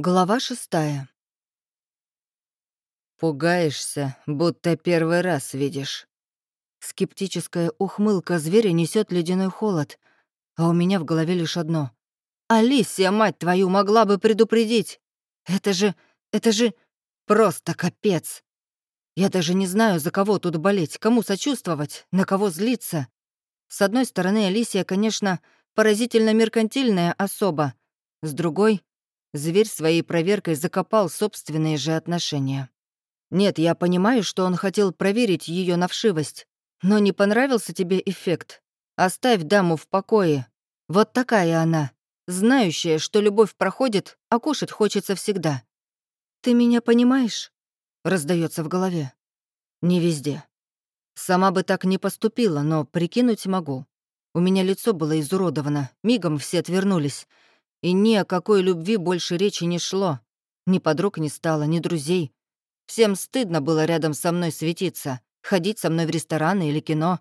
Глава шестая. «Пугаешься, будто первый раз видишь». Скептическая ухмылка зверя несет ледяной холод, а у меня в голове лишь одно. «Алисия, мать твою, могла бы предупредить! Это же... это же... просто капец! Я даже не знаю, за кого тут болеть, кому сочувствовать, на кого злиться. С одной стороны, Алисия, конечно, поразительно меркантильная особа, с другой Зверь своей проверкой закопал собственные же отношения. Нет, я понимаю, что он хотел проверить ее на вшивость, но не понравился тебе эффект. Оставь даму в покое. Вот такая она, знающая, что любовь проходит, а кушать хочется всегда. «Ты меня понимаешь?» — раздается в голове. «Не везде. Сама бы так не поступила, но прикинуть могу. У меня лицо было изуродовано, мигом все отвернулись, и ни о какой любви больше речи не шло. Ни подруг не стало, ни друзей. Всем стыдно было рядом со мной светиться, ходить со мной в рестораны или кино.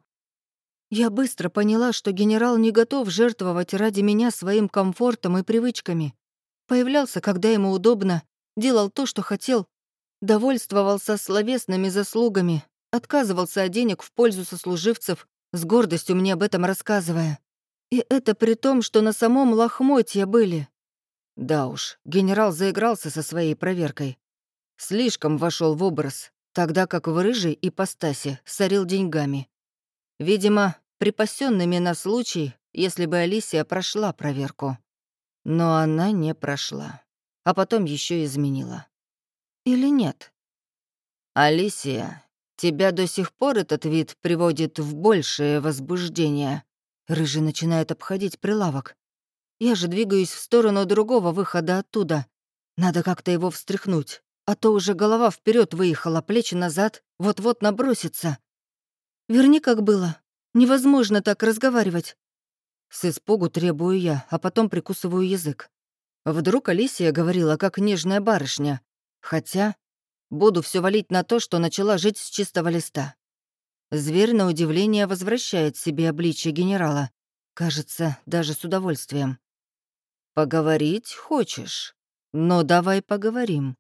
Я быстро поняла, что генерал не готов жертвовать ради меня своим комфортом и привычками. Появлялся, когда ему удобно, делал то, что хотел, довольствовался словесными заслугами, отказывался от денег в пользу сослуживцев, с гордостью мне об этом рассказывая. И это при том, что на самом лохмотье были. Да уж, генерал заигрался со своей проверкой. Слишком вошел в образ, тогда как в рыжей ипостаси сорил деньгами. Видимо, припасенными на случай, если бы Алисия прошла проверку. Но она не прошла, а потом еще изменила. Или нет? «Алисия, тебя до сих пор этот вид приводит в большее возбуждение», Рыжий начинает обходить прилавок. Я же двигаюсь в сторону другого выхода оттуда. Надо как-то его встряхнуть, а то уже голова вперед выехала, плечи назад, вот-вот набросится. Верни, как было. Невозможно так разговаривать. С испугу требую я, а потом прикусываю язык. Вдруг Алисия говорила, как нежная барышня. Хотя буду все валить на то, что начала жить с чистого листа. Зверь, на удивление, возвращает себе обличие генерала. Кажется, даже с удовольствием. «Поговорить хочешь? Ну, давай поговорим.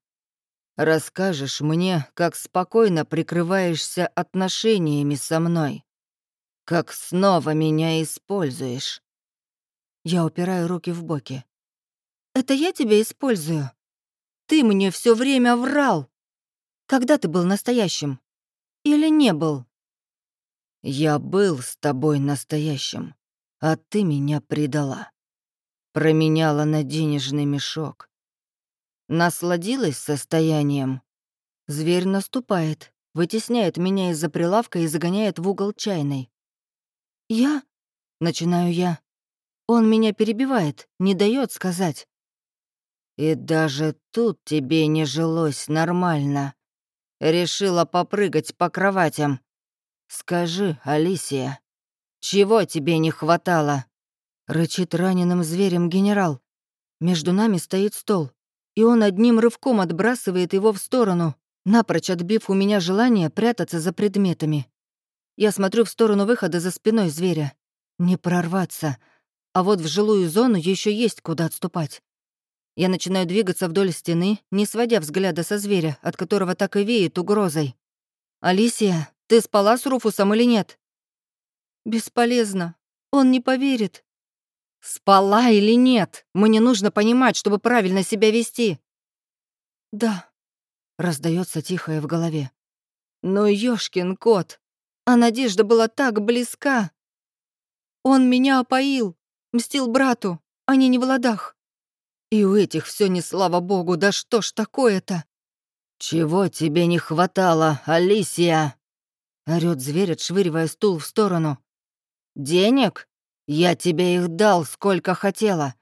Расскажешь мне, как спокойно прикрываешься отношениями со мной. Как снова меня используешь». Я упираю руки в боки. «Это я тебя использую? Ты мне все время врал. Когда ты был настоящим? Или не был?» Я был с тобой настоящим, а ты меня предала. Променяла на денежный мешок. Насладилась состоянием. Зверь наступает, вытесняет меня из-за прилавка и загоняет в угол чайной. «Я?» — начинаю я. Он меня перебивает, не дает сказать. «И даже тут тебе не жилось нормально. Решила попрыгать по кроватям. «Скажи, Алисия, чего тебе не хватало?» Рычит раненым зверем генерал. Между нами стоит стол, и он одним рывком отбрасывает его в сторону, напрочь отбив у меня желание прятаться за предметами. Я смотрю в сторону выхода за спиной зверя. Не прорваться. А вот в жилую зону еще есть куда отступать. Я начинаю двигаться вдоль стены, не сводя взгляда со зверя, от которого так и веет угрозой. «Алисия, ты спала с Руфусом или нет?» «Бесполезно. Он не поверит». «Спала или нет? Мне нужно понимать, чтобы правильно себя вести». «Да», — раздается тихое в голове. «Ну, ёшкин кот, а надежда была так близка. Он меня опоил, мстил брату, они не в ладах. И у этих все не слава богу, да что ж такое-то?» «Чего тебе не хватало, Алисия?» Орёт зверь, отшвыривая стул в сторону. «Денег? Я тебе их дал, сколько хотела.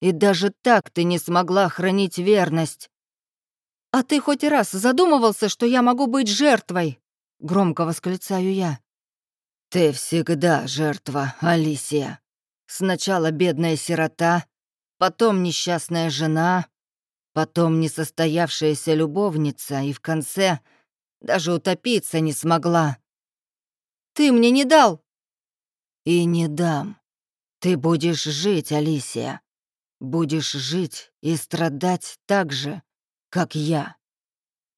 И даже так ты не смогла хранить верность». «А ты хоть раз задумывался, что я могу быть жертвой?» Громко восклицаю я. «Ты всегда жертва, Алисия. Сначала бедная сирота, потом несчастная жена, потом несостоявшаяся любовница, и в конце даже утопиться не смогла. Ты мне не дал!» «И не дам. Ты будешь жить, Алисия. будешь жить и страдать так же, как я».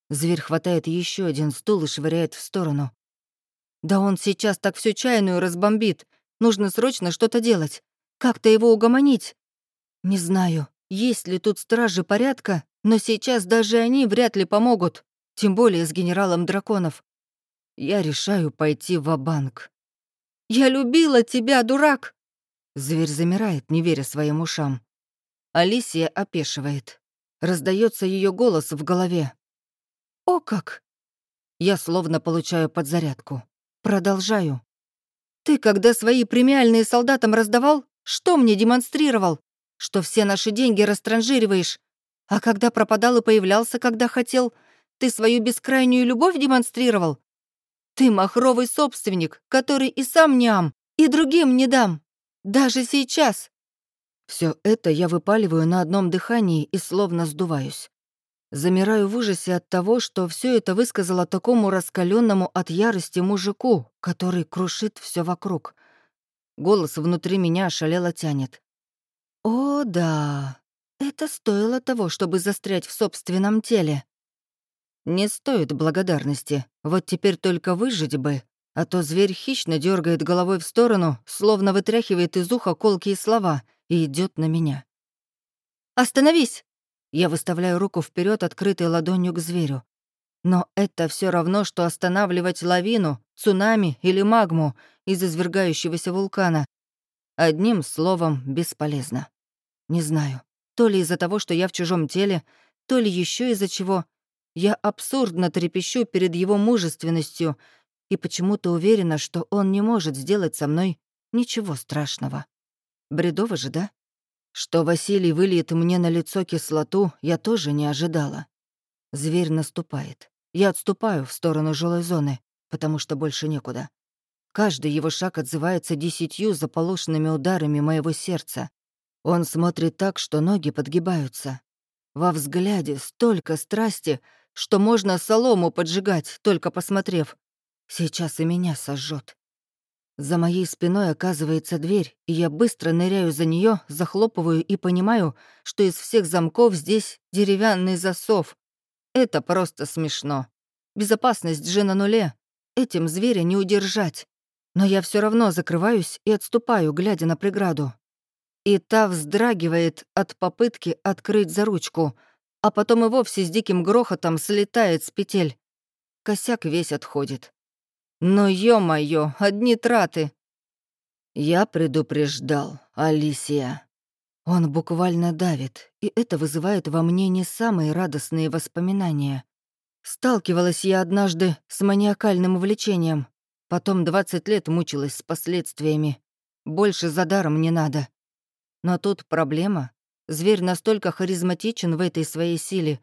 Зверь хватает еще один стул и швыряет в сторону. «Да он сейчас так всю чайную разбомбит. Нужно срочно что-то делать. Как-то его угомонить. Не знаю, есть ли тут стражи порядка, но сейчас даже они вряд ли помогут, тем более с генералом драконов. Я решаю пойти в банк «Я любила тебя, дурак!» Зверь замирает, не веря своим ушам. Алисия опешивает. Раздается ее голос в голове. «О как!» Я словно получаю подзарядку. Продолжаю. «Ты, когда свои премиальные солдатам раздавал, что мне демонстрировал? Что все наши деньги растранжириваешь. А когда пропадал и появлялся, когда хотел, ты свою бескрайнюю любовь демонстрировал? Ты махровый собственник, который и сам не ам, и другим не дам. Даже сейчас. Все это я выпаливаю на одном дыхании и словно сдуваюсь. Замираю в ужасе от того, что все это высказала такому раскаленному от ярости мужику, который крушит все вокруг. Голос внутри меня шалело тянет. «О, да, это стоило того, чтобы застрять в собственном теле. Не стоит благодарности. Вот теперь только выжить бы. А то зверь хищно дергает головой в сторону, словно вытряхивает из уха колкие слова и идет на меня. «Остановись!» Я выставляю руку вперед, открытой ладонью к зверю. Но это все равно, что останавливать лавину, цунами или магму из извергающегося вулкана. Одним словом, бесполезно. Не знаю, то ли из-за того, что я в чужом теле, то ли еще из-за чего, я абсурдно трепещу перед его мужественностью и почему-то уверена, что он не может сделать со мной ничего страшного. Бредово же, да? Что Василий выльет мне на лицо кислоту, я тоже не ожидала. Зверь наступает. Я отступаю в сторону жилой зоны, потому что больше некуда. Каждый его шаг отзывается десятью заполошенными ударами моего сердца. Он смотрит так, что ноги подгибаются. Во взгляде столько страсти, что можно солому поджигать, только посмотрев. Сейчас и меня сожжет. За моей спиной оказывается дверь, и я быстро ныряю за нее, захлопываю и понимаю, что из всех замков здесь деревянный засов. Это просто смешно. Безопасность же на нуле. Этим зверя не удержать. Но я все равно закрываюсь и отступаю, глядя на преграду. И та вздрагивает от попытки открыть за ручку — а потом и вовсе с диким грохотом слетает с петель. Косяк весь отходит. Но, ё-моё, одни траты. Я предупреждал, Алисия. Он буквально давит, и это вызывает во мне не самые радостные воспоминания. Сталкивалась я однажды с маниакальным увлечением. Потом 20 лет мучилась с последствиями. Больше за даром не надо. Но тут проблема Зверь настолько харизматичен в этой своей силе,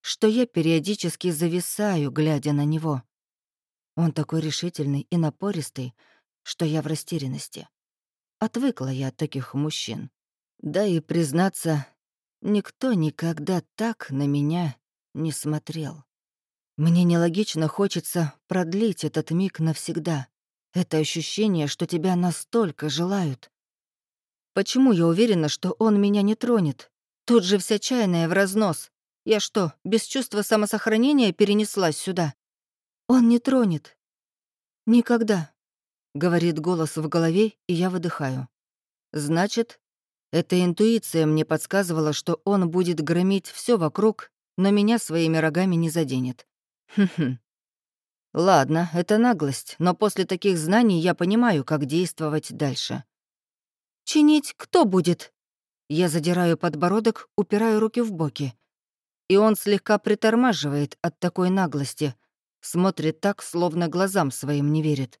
что я периодически зависаю, глядя на него. Он такой решительный и напористый, что я в растерянности. Отвыкла я от таких мужчин. Да и, признаться, никто никогда так на меня не смотрел. Мне нелогично хочется продлить этот миг навсегда. Это ощущение, что тебя настолько желают, Почему я уверена, что он меня не тронет? Тут же вся чайная в разнос. Я что, без чувства самосохранения перенеслась сюда? Он не тронет. Никогда, — говорит голос в голове, и я выдыхаю. Значит, эта интуиция мне подсказывала, что он будет громить все вокруг, но меня своими рогами не заденет. Хм-хм. Ладно, это наглость, но после таких знаний я понимаю, как действовать дальше. «Чинить кто будет?» Я задираю подбородок, упираю руки в боки. И он слегка притормаживает от такой наглости, смотрит так, словно глазам своим не верит.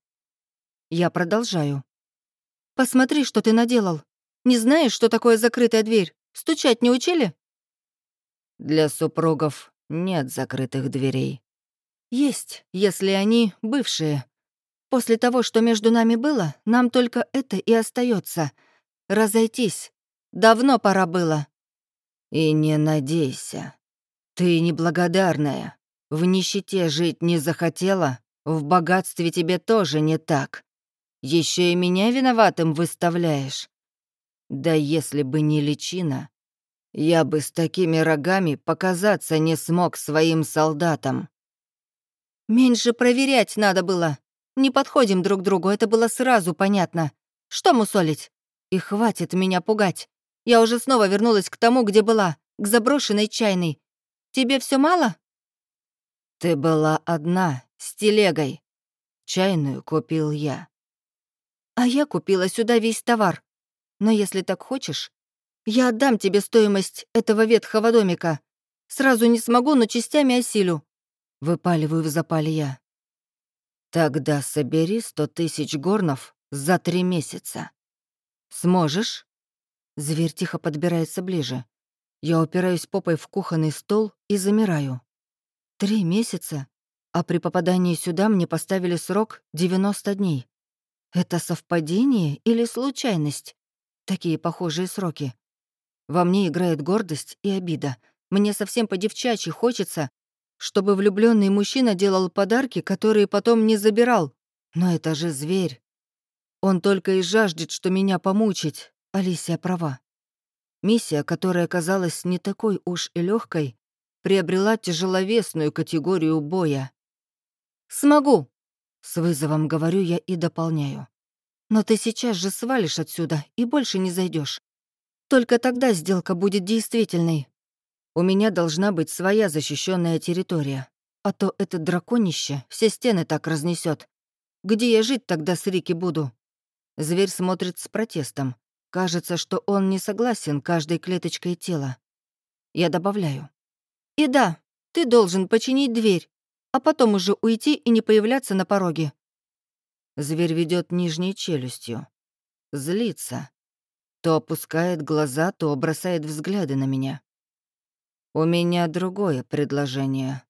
Я продолжаю. «Посмотри, что ты наделал. Не знаешь, что такое закрытая дверь? Стучать не учили?» Для супругов нет закрытых дверей. Есть, если они бывшие. После того, что между нами было, нам только это и остается — разойтись. Давно пора было». «И не надейся. Ты неблагодарная. В нищете жить не захотела, в богатстве тебе тоже не так. Еще и меня виноватым выставляешь. Да если бы не личина, Я бы с такими рогами показаться не смог своим солдатам. Меньше проверять надо было. Не подходим друг другу, это было сразу понятно. Что мусолить? И хватит меня пугать. Я уже снова вернулась к тому, где была, к заброшенной чайной. Тебе все мало? Ты была одна, с телегой. Чайную купил я. А я купила сюда весь товар. Но если так хочешь, я отдам тебе стоимость этого ветхого домика. Сразу не смогу, но частями осилю. Выпаливаю в запале я. Тогда собери сто тысяч горнов за три месяца. Сможешь? Зверь тихо подбирается ближе. Я упираюсь попой в кухонный стол и замираю. Три месяца? А при попадании сюда мне поставили срок 90 дней. Это совпадение или случайность? Такие похожие сроки. Во мне играет гордость и обида. Мне совсем по-девчачьи хочется, чтобы влюбленный мужчина делал подарки, которые потом не забирал. Но это же зверь. Он только и жаждет, что меня помучить. Алисия права. Миссия, которая казалась не такой уж и легкой, приобрела тяжеловесную категорию боя. «Смогу!» С вызовом говорю я и дополняю. Но ты сейчас же свалишь отсюда и больше не зайдешь. Только тогда сделка будет действительной. У меня должна быть своя защищенная территория, а то это драконище все стены так разнесет. Где я жить тогда с Рики буду? Зверь смотрит с протестом. Кажется, что он не согласен каждой клеточкой тела. Я добавляю. И да, ты должен починить дверь, а потом уже уйти и не появляться на пороге. Зверь ведет нижней челюстью. Злится. То опускает глаза, то бросает взгляды на меня. У меня другое предложение.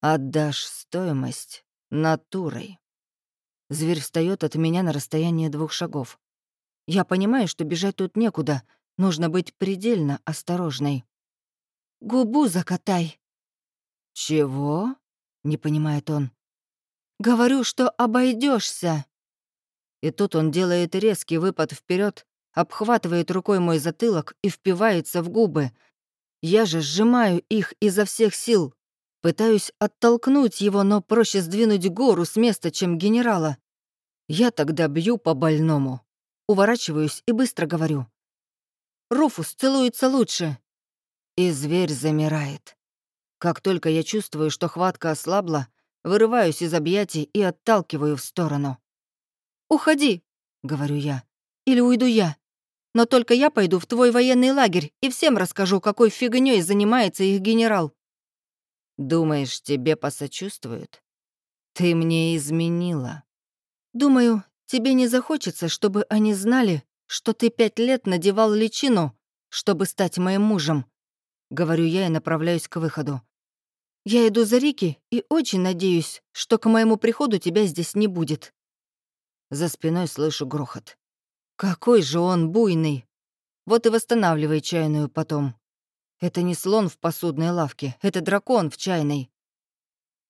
Отдашь стоимость натурой. Зверь встает от меня на расстояние двух шагов. Я понимаю, что бежать тут некуда, нужно быть предельно осторожной. «Губу закатай». «Чего?» — не понимает он. «Говорю, что обойдешься. И тут он делает резкий выпад вперед, обхватывает рукой мой затылок и впивается в губы. Я же сжимаю их изо всех сил. Пытаюсь оттолкнуть его, но проще сдвинуть гору с места, чем генерала. Я тогда бью по больному. Уворачиваюсь и быстро говорю. «Руфус целуется лучше». И зверь замирает. Как только я чувствую, что хватка ослабла, вырываюсь из объятий и отталкиваю в сторону. «Уходи», — говорю я, — «или уйду я. Но только я пойду в твой военный лагерь и всем расскажу, какой фигнёй занимается их генерал». «Думаешь, тебе посочувствуют? Ты мне изменила». «Думаю, тебе не захочется, чтобы они знали, что ты пять лет надевал личину, чтобы стать моим мужем», — говорю я и направляюсь к выходу. Я иду за Рики и очень надеюсь, что к моему приходу тебя здесь не будет». За спиной слышу грохот. «Какой же он буйный! Вот и восстанавливай чайную потом. Это не слон в посудной лавке, это дракон в чайной».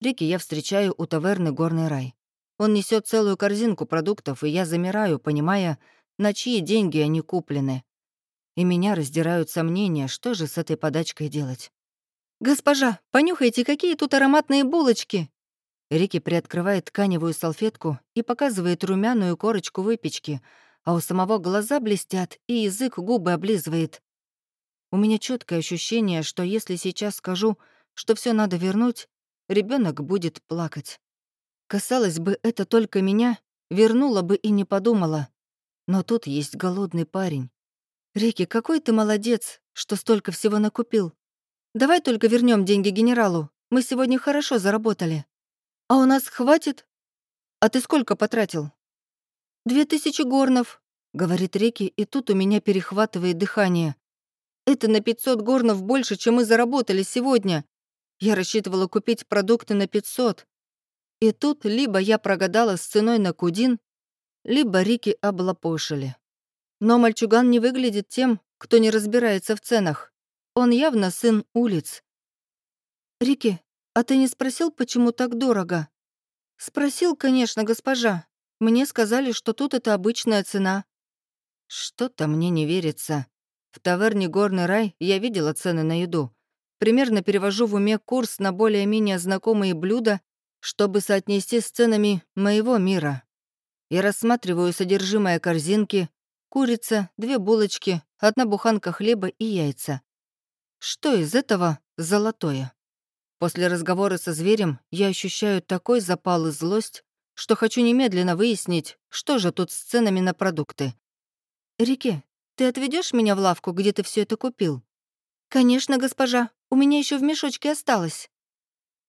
Рики я встречаю у таверны «Горный рай». Он несет целую корзинку продуктов, и я замираю, понимая, на чьи деньги они куплены. И меня раздирают сомнения, что же с этой подачкой делать. «Госпожа, понюхайте, какие тут ароматные булочки!» Рики приоткрывает тканевую салфетку и показывает румяную корочку выпечки, а у самого глаза блестят и язык губы облизывает. У меня четкое ощущение, что если сейчас скажу, что все надо вернуть, ребенок будет плакать. Касалось бы это только меня, вернула бы и не подумала. Но тут есть голодный парень. Рики, какой ты молодец, что столько всего накупил. Давай только вернем деньги генералу. Мы сегодня хорошо заработали. А у нас хватит? А ты сколько потратил? Две тысячи горнов, говорит Рики, и тут у меня перехватывает дыхание. Это на 500 горнов больше, чем мы заработали сегодня. Я рассчитывала купить продукты на 500. И тут либо я прогадала с ценой на кудин, либо Рики облапошили. Но мальчуган не выглядит тем, кто не разбирается в ценах. Он явно сын улиц. «Рики, а ты не спросил, почему так дорого?» «Спросил, конечно, госпожа. Мне сказали, что тут это обычная цена». «Что-то мне не верится. В таверне «Горный рай» я видела цены на еду. Примерно перевожу в уме курс на более-менее знакомые блюда, чтобы соотнести с ценами моего мира. Я рассматриваю содержимое корзинки, курица, две булочки, одна буханка хлеба и яйца. Что из этого золотое? После разговора со зверем я ощущаю такой запал и злость, что хочу немедленно выяснить, что же тут с ценами на продукты. «Рике, ты отведешь меня в лавку, где ты все это купил?» «Конечно, госпожа. У меня еще в мешочке осталось».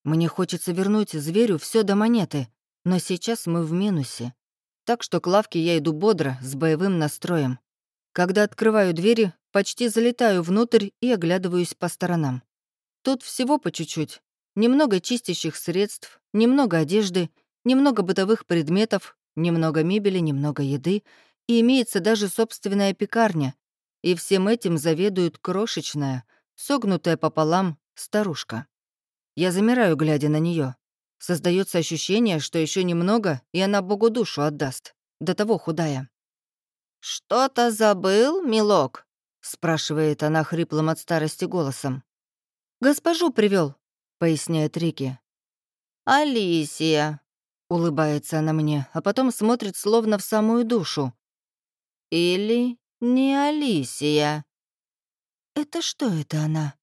Мне хочется вернуть зверю все до монеты, но сейчас мы в минусе. Так что к лавке я иду бодро, с боевым настроем. Когда открываю двери, почти залетаю внутрь и оглядываюсь по сторонам. Тут всего по чуть-чуть. Немного чистящих средств, немного одежды, немного бытовых предметов, немного мебели, немного еды, и имеется даже собственная пекарня. И всем этим заведует крошечная, согнутая пополам старушка. Я замираю, глядя на нее. Создается ощущение, что еще немного, и она Богу душу отдаст. До того худая. «Что-то забыл, милок?» — спрашивает она хриплым от старости голосом. «Госпожу привел, поясняет Рики. «Алисия», — улыбается она мне, а потом смотрит словно в самую душу. «Или не Алисия?» «Это что это она?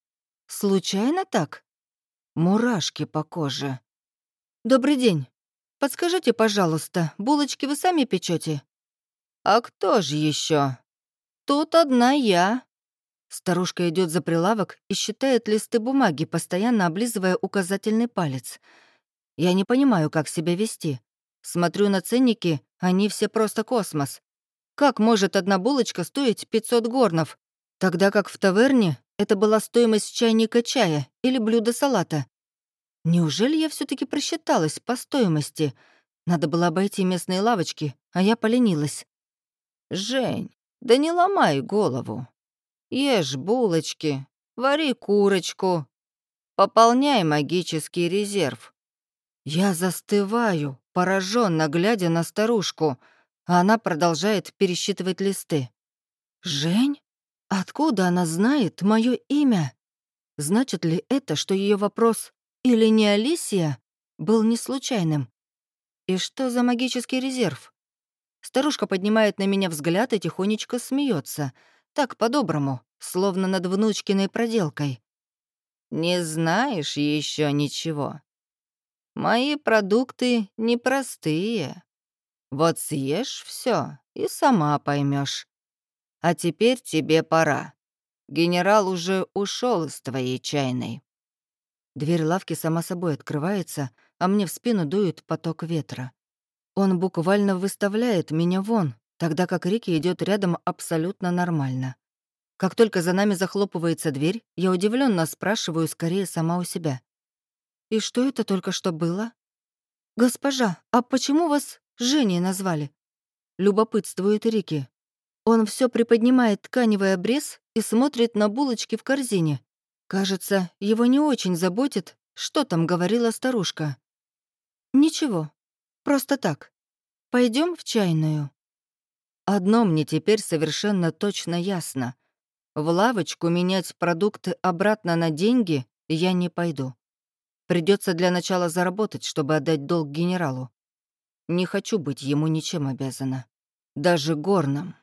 Случайно так?» Мурашки по коже. «Добрый день. Подскажите, пожалуйста, булочки вы сами печете? «А кто же еще? Тут одна я». Старушка идет за прилавок и считает листы бумаги, постоянно облизывая указательный палец. Я не понимаю, как себя вести. Смотрю на ценники, они все просто космос. Как может одна булочка стоить 500 горнов, тогда как в таверне это была стоимость чайника чая или блюда салата? Неужели я все таки просчиталась по стоимости? Надо было обойти местные лавочки, а я поленилась. «Жень, да не ломай голову. Ешь булочки, вари курочку, пополняй магический резерв». Я застываю, пораженно глядя на старушку, а она продолжает пересчитывать листы. «Жень? Откуда она знает мое имя? Значит ли это, что ее вопрос или не Алисия был не случайным. И что за магический резерв? Старушка поднимает на меня взгляд и тихонечко смеется, так по-доброму, словно над внучкиной проделкой. «Не знаешь еще ничего. Мои продукты непростые. Вот съешь все и сама поймешь. А теперь тебе пора. Генерал уже ушел из твоей чайной». Дверь лавки сама собой открывается, а мне в спину дует поток ветра. Он буквально выставляет меня вон, тогда как Рики идет рядом абсолютно нормально. Как только за нами захлопывается дверь, я удивленно спрашиваю скорее сама у себя. «И что это только что было?» «Госпожа, а почему вас Женей назвали?» Любопытствует Рики. Он все приподнимает тканевый обрез и смотрит на булочки в корзине. Кажется, его не очень заботит, что там говорила старушка. «Ничего, просто так. Пойдем в чайную». Одно мне теперь совершенно точно ясно. В лавочку менять продукты обратно на деньги я не пойду. Придется для начала заработать, чтобы отдать долг генералу. Не хочу быть ему ничем обязана. Даже горным.